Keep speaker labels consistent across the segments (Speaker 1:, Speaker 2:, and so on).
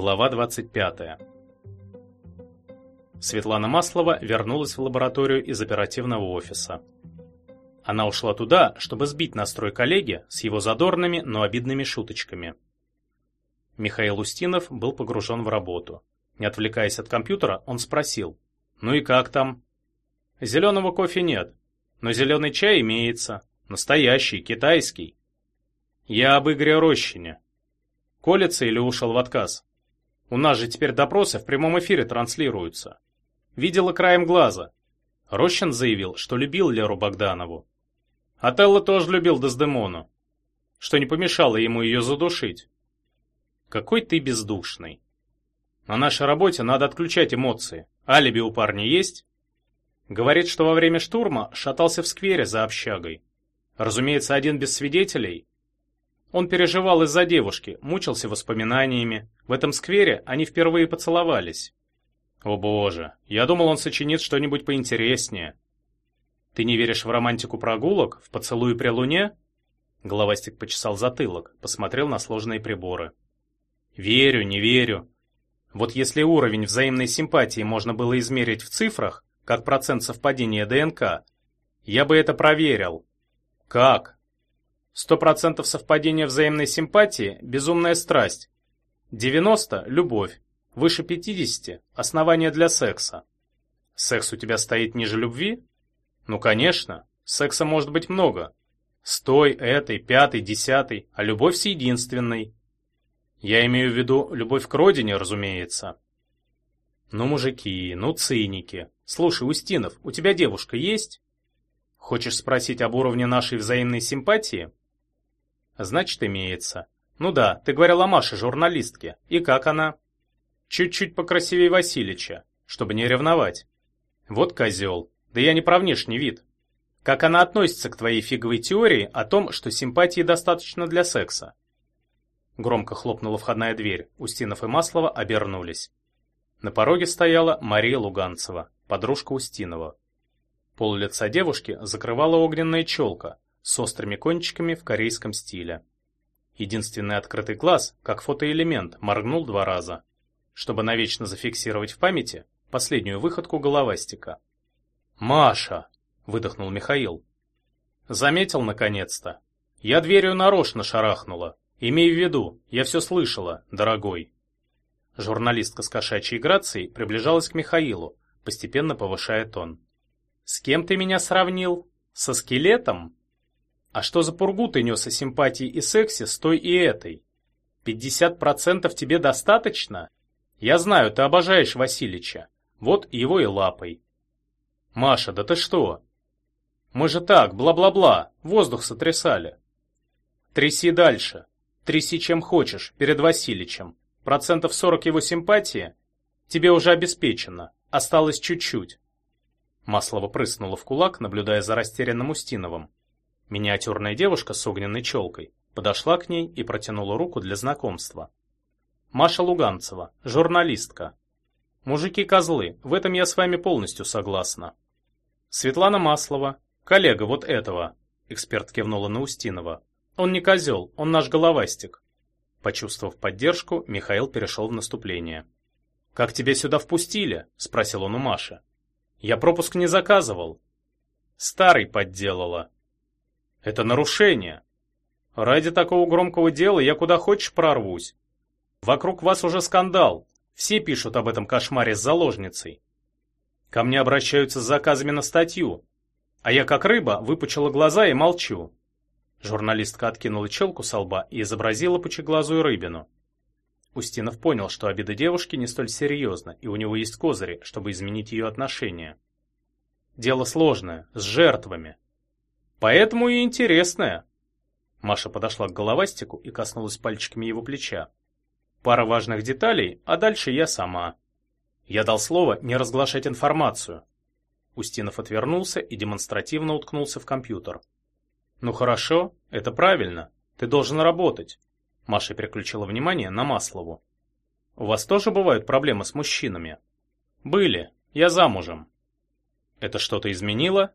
Speaker 1: Глава 25. Светлана Маслова вернулась в лабораторию из оперативного офиса. Она ушла туда, чтобы сбить настрой коллеги с его задорными, но обидными шуточками. Михаил Устинов был погружен в работу. Не отвлекаясь от компьютера, он спросил. «Ну и как там?» «Зеленого кофе нет, но зеленый чай имеется. Настоящий, китайский». «Я об Игоре Рощине. Колется или ушел в отказ?» У нас же теперь допросы в прямом эфире транслируются. Видела краем глаза. Рощин заявил, что любил Леру Богданову. Отелло тоже любил Дездемону, что не помешало ему ее задушить. Какой ты бездушный. На нашей работе надо отключать эмоции. Алиби у парня есть? Говорит, что во время штурма шатался в сквере за общагой. Разумеется, один без свидетелей, он переживал из-за девушки, мучился воспоминаниями. В этом сквере они впервые поцеловались. О боже, я думал, он сочинит что-нибудь поинтереснее. Ты не веришь в романтику прогулок, в поцелуи при луне? Головастик почесал затылок, посмотрел на сложные приборы. Верю, не верю. Вот если уровень взаимной симпатии можно было измерить в цифрах, как процент совпадения ДНК, я бы это проверил. Как? Сто процентов совпадения взаимной симпатии – безумная страсть. 90 – любовь. Выше 50 – основание для секса. Секс у тебя стоит ниже любви? Ну, конечно. Секса может быть много. С той, этой, пятой, десятой, а любовь с единственной. Я имею в виду любовь к родине, разумеется. Ну, мужики, ну, циники. Слушай, Устинов, у тебя девушка есть? Хочешь спросить об уровне нашей взаимной симпатии? Значит, имеется. Ну да, ты говорил о Маше, журналистке. И как она? Чуть-чуть покрасивее Васильича, чтобы не ревновать. Вот козел. Да я не про внешний вид. Как она относится к твоей фиговой теории о том, что симпатии достаточно для секса? Громко хлопнула входная дверь. Устинов и Маслова обернулись. На пороге стояла Мария Луганцева, подружка Устинова. Пол лица девушки закрывала огненная челка, с острыми кончиками в корейском стиле. Единственный открытый глаз, как фотоэлемент, моргнул два раза, чтобы навечно зафиксировать в памяти последнюю выходку головастика. «Маша!» — выдохнул Михаил. «Заметил, наконец-то. Я дверью нарочно шарахнула. Имей в виду, я все слышала, дорогой». Журналистка с кошачьей грацией приближалась к Михаилу, постепенно повышая тон. «С кем ты меня сравнил? Со скелетом?» А что за пургу ты нес о симпатии и сексе с той и этой? Пятьдесят процентов тебе достаточно? Я знаю, ты обожаешь Василича. Вот его и лапой. Маша, да ты что? Мы же так, бла-бла-бла, воздух сотрясали. Тряси дальше. Тряси чем хочешь, перед Василичем. Процентов сорок его симпатии тебе уже обеспечено. Осталось чуть-чуть. Маслова прыснула в кулак, наблюдая за растерянным Устиновым. Миниатюрная девушка с огненной челкой подошла к ней и протянула руку для знакомства. Маша Луганцева, журналистка. Мужики-козлы, в этом я с вами полностью согласна. Светлана Маслова, коллега вот этого, эксперт кивнула на Устинова. Он не козел, он наш головастик. Почувствовав поддержку, Михаил перешел в наступление. «Как тебя сюда впустили?» – спросил он у Маши. «Я пропуск не заказывал». «Старый подделала», это нарушение. Ради такого громкого дела я куда хочешь прорвусь. Вокруг вас уже скандал. Все пишут об этом кошмаре с заложницей. Ко мне обращаются с заказами на статью. А я как рыба выпучила глаза и молчу. Журналистка откинула челку со лба и изобразила пучеглазую рыбину. Устинов понял, что обида девушки не столь серьезна, и у него есть козыри, чтобы изменить ее отношение. Дело сложное, с жертвами, Поэтому и интересная. Маша подошла к головастику и коснулась пальчиками его плеча. Пара важных деталей, а дальше я сама. Я дал слово не разглашать информацию. Устинов отвернулся и демонстративно уткнулся в компьютер. Ну хорошо, это правильно. Ты должен работать. Маша переключила внимание на Маслову. У вас тоже бывают проблемы с мужчинами? Были. Я замужем. Это что-то изменило?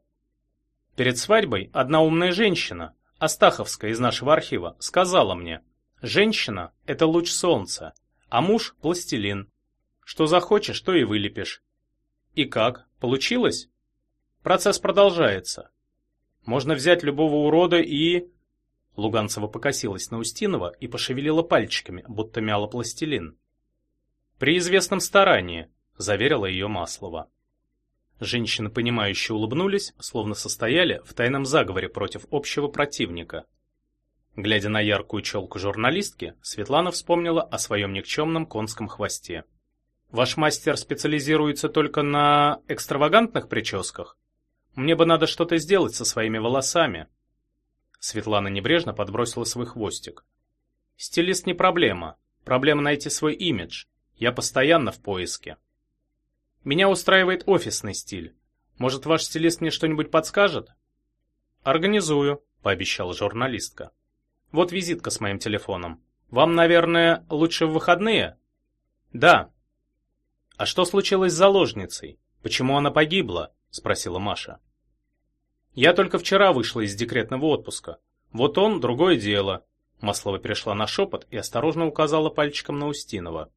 Speaker 1: Перед свадьбой одна умная женщина, Астаховская из нашего архива, сказала мне, «Женщина – это луч солнца, а муж – пластилин. Что захочешь, то и вылепишь. И как? Получилось? Процесс продолжается. Можно взять любого урода и... Луганцева покосилась на Устинова и пошевелила пальчиками, будто мяла пластилин. «При известном старании», — заверила ее Маслова. Женщины, понимающе улыбнулись, словно состояли в тайном заговоре против общего противника. Глядя на яркую челку журналистки, Светлана вспомнила о своем никчемном конском хвосте. «Ваш мастер специализируется только на экстравагантных прическах? Мне бы надо что-то сделать со своими волосами». Светлана небрежно подбросила свой хвостик. «Стилист не проблема. Проблема найти свой имидж. Я постоянно в поиске». «Меня устраивает офисный стиль. Может, ваш стилист мне что-нибудь подскажет?» «Организую», — пообещала журналистка. «Вот визитка с моим телефоном. Вам, наверное, лучше в выходные?» «Да». «А что случилось с заложницей? Почему она погибла?» — спросила Маша. Я только вчера вышла из декретного отпуска. Вот он, другое дело. Маслова перешла на шепот и осторожно указала пальчиком на Устинова.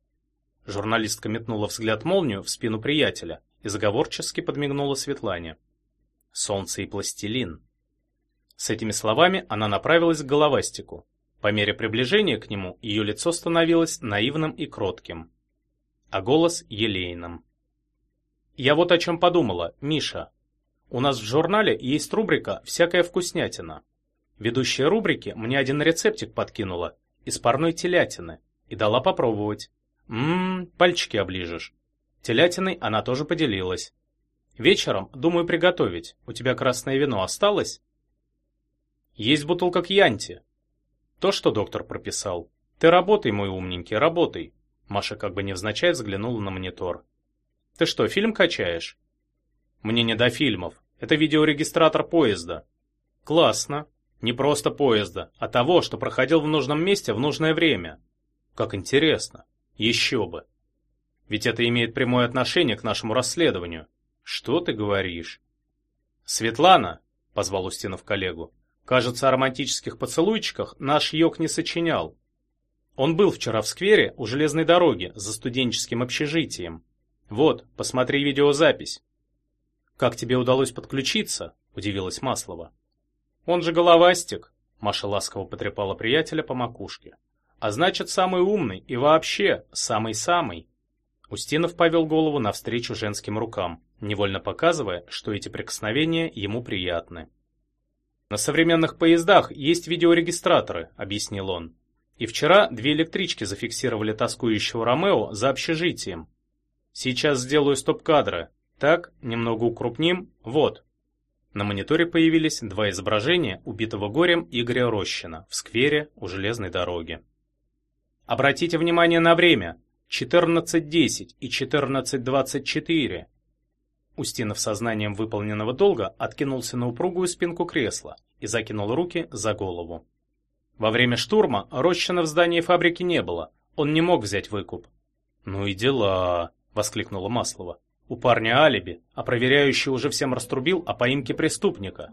Speaker 1: Журналистка метнула взгляд молнию в спину приятеля и заговорчески подмигнула Светлане. Солнце и пластилин. С этими словами она направилась к головастику. По мере приближения к нему ее лицо становилось наивным и кротким, а голос елейным. «Я вот о чем подумала, Миша», у нас в журнале есть рубрика «Всякая вкуснятина». Ведущая рубрики мне один рецептик подкинула из парной телятины и дала попробовать. Ммм, пальчики оближешь. Телятиной она тоже поделилась. Вечером думаю приготовить. У тебя красное вино осталось? Есть бутылка кьянти. То, что доктор прописал. Ты работай, мой умненький, работай. Маша как бы невзначай взглянула на монитор. Ты что, фильм качаешь? Мне не до фильмов. Это видеорегистратор поезда. Классно. Не просто поезда, а того, что проходил в нужном месте в нужное время. Как интересно. Еще бы. Ведь это имеет прямое отношение к нашему расследованию. Что ты говоришь? Светлана, позвал Устинов коллегу. Кажется, о романтических поцелуйчиках наш Йог не сочинял. Он был вчера в сквере у железной дороги за студенческим общежитием. Вот, посмотри видеозапись. «Как тебе удалось подключиться?» – удивилась Маслова. «Он же головастик», – Маша ласково потрепала приятеля по макушке. «А значит, самый умный и вообще самый-самый». Устинов повел голову навстречу женским рукам, невольно показывая, что эти прикосновения ему приятны. «На современных поездах есть видеорегистраторы», — объяснил он. «И вчера две электрички зафиксировали тоскующего Ромео за общежитием. Сейчас сделаю стоп-кадры, так, немного укрупним. Вот. На мониторе появились два изображения убитого горем Игоря Рощина в сквере у железной дороги. Обратите внимание на время. 14.10 и 14.24. Устинов сознанием выполненного долга откинулся на упругую спинку кресла и закинул руки за голову. Во время штурма Рощина в здании фабрики не было, он не мог взять выкуп. «Ну и дела!» — воскликнула Маслова. У парня алиби, а проверяющий уже всем раструбил о поимке преступника.